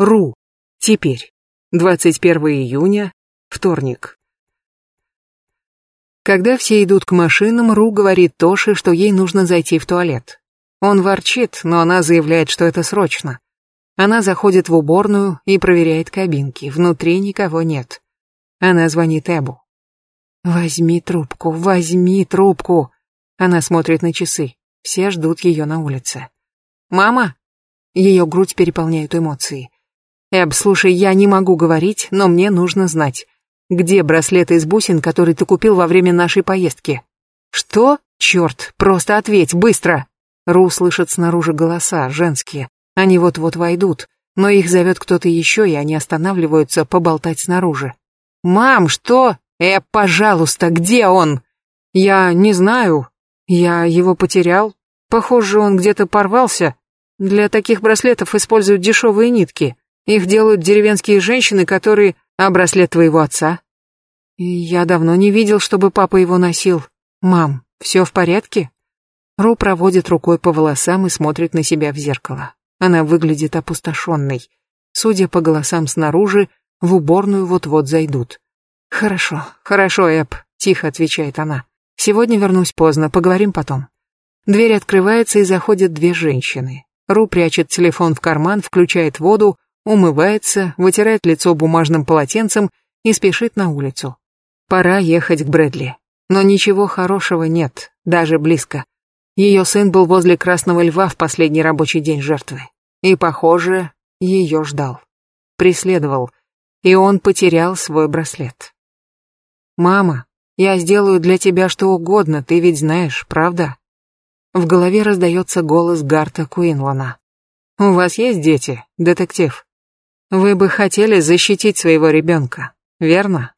Ру. Теперь. 21 июня, вторник. Когда все идут к машинам, Ру говорит Тоше, что ей нужно зайти в туалет. Он ворчит, но она заявляет, что это срочно. Она заходит в уборную и проверяет кабинки. Внутри никого нет. Она звонит Эбу. «Возьми трубку, возьми трубку!» Она смотрит на часы. Все ждут ее на улице. «Мама!» Ее грудь переполняют эмоции. «Эб, слушай, я не могу говорить, но мне нужно знать, где браслет из бусин, который ты купил во время нашей поездки?» «Что? Черт, просто ответь, быстро!» Ру слышит снаружи голоса, женские. Они вот-вот войдут, но их зовет кто-то еще, и они останавливаются поболтать снаружи. «Мам, что? Эб, пожалуйста, где он?» «Я не знаю. Я его потерял. Похоже, он где-то порвался. Для таких браслетов используют дешевые нитки. Их делают деревенские женщины, которые... А браслет твоего отца? И я давно не видел, чтобы папа его носил. Мам, все в порядке? Ру проводит рукой по волосам и смотрит на себя в зеркало. Она выглядит опустошенной. Судя по голосам снаружи, в уборную вот-вот зайдут. «Хорошо, хорошо, Эб», — тихо отвечает она. «Сегодня вернусь поздно, поговорим потом». Дверь открывается и заходят две женщины. Ру прячет телефон в карман, включает воду, умывается, вытирает лицо бумажным полотенцем и спешит на улицу. Пора ехать к Брэдли. Но ничего хорошего нет, даже близко. Ее сын был возле Красного Льва в последний рабочий день жертвы. И, похоже, ее ждал. Преследовал. И он потерял свой браслет. «Мама, я сделаю для тебя что угодно, ты ведь знаешь, правда?» В голове раздается голос Гарта Куинлана. «У вас есть дети, детектив?» Вы бы хотели защитить своего ребенка, верно?